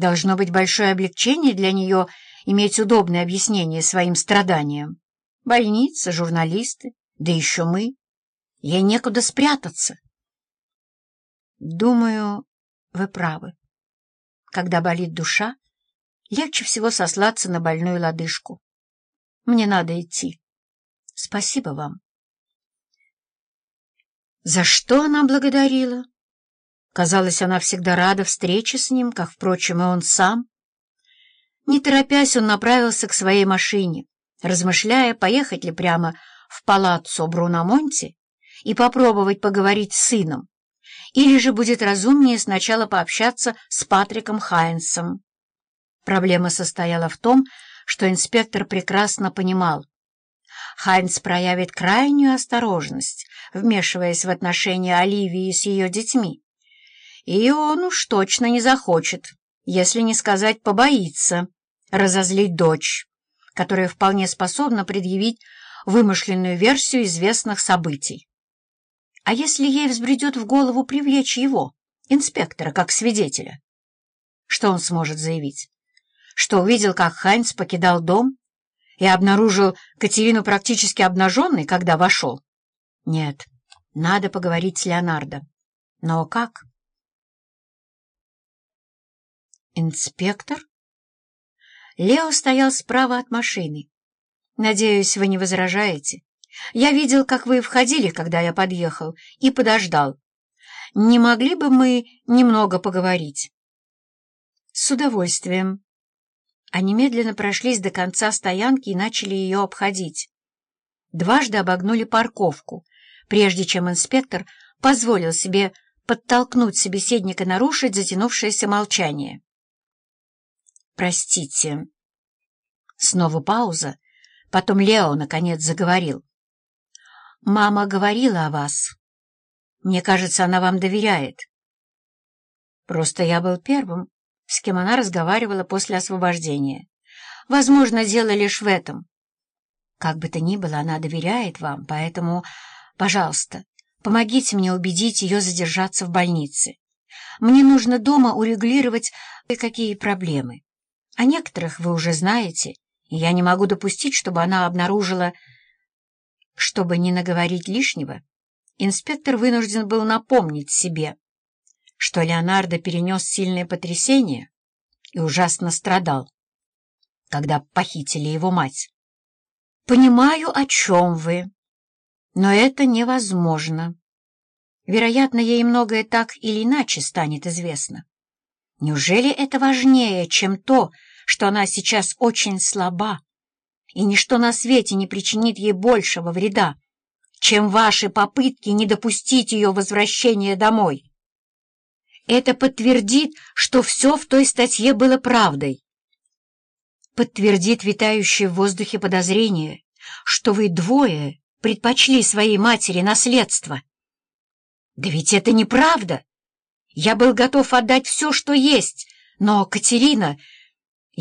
Должно быть большое облегчение для нее иметь удобное объяснение своим страданиям. Больница, журналисты, да еще мы. Ей некуда спрятаться. Думаю, вы правы. Когда болит душа, легче всего сослаться на больную лодыжку. Мне надо идти. Спасибо вам. За что она благодарила? Казалось, она всегда рада встрече с ним, как, впрочем, и он сам. Не торопясь, он направился к своей машине, размышляя, поехать ли прямо в палаццо Бруномонти и попробовать поговорить с сыном, или же будет разумнее сначала пообщаться с Патриком Хайнсом. Проблема состояла в том, что инспектор прекрасно понимал. Хайнс проявит крайнюю осторожность, вмешиваясь в отношения Оливии с ее детьми. И он уж точно не захочет, если не сказать побоится, разозлить дочь, которая вполне способна предъявить вымышленную версию известных событий. А если ей взбредет в голову привлечь его, инспектора, как свидетеля? Что он сможет заявить? Что увидел, как Хайнц покидал дом и обнаружил Катерину практически обнаженной, когда вошел? Нет, надо поговорить с Леонардо. Но как? «Инспектор?» Лео стоял справа от машины. «Надеюсь, вы не возражаете. Я видел, как вы входили, когда я подъехал, и подождал. Не могли бы мы немного поговорить?» «С удовольствием». Они медленно прошлись до конца стоянки и начали ее обходить. Дважды обогнули парковку, прежде чем инспектор позволил себе подтолкнуть собеседника нарушить затянувшееся молчание. «Простите». Снова пауза. Потом Лео, наконец, заговорил. «Мама говорила о вас. Мне кажется, она вам доверяет». «Просто я был первым, с кем она разговаривала после освобождения. Возможно, дело лишь в этом. Как бы то ни было, она доверяет вам, поэтому, пожалуйста, помогите мне убедить ее задержаться в больнице. Мне нужно дома урегулировать кое-какие проблемы. О некоторых вы уже знаете, и я не могу допустить, чтобы она обнаружила... Чтобы не наговорить лишнего, инспектор вынужден был напомнить себе, что Леонардо перенес сильное потрясение и ужасно страдал, когда похитили его мать. «Понимаю, о чем вы, но это невозможно. Вероятно, ей многое так или иначе станет известно. Неужели это важнее, чем то, что она сейчас очень слаба, и ничто на свете не причинит ей большего вреда, чем ваши попытки не допустить ее возвращения домой? Это подтвердит, что все в той статье было правдой. Подтвердит витающее в воздухе подозрение, что вы двое предпочли своей матери наследство. Да ведь это неправда. Я был готов отдать все, что есть, но Катерина...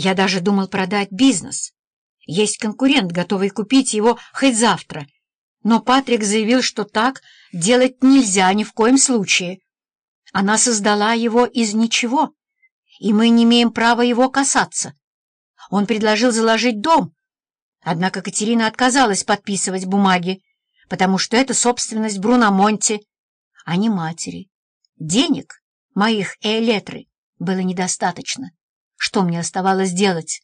Я даже думал продать бизнес. Есть конкурент, готовый купить его хоть завтра. Но Патрик заявил, что так делать нельзя ни в коем случае. Она создала его из ничего, и мы не имеем права его касаться. Он предложил заложить дом, однако Катерина отказалась подписывать бумаги, потому что это собственность Бруно Монти, а не матери. Денег моих элетры было недостаточно. Что мне оставалось делать?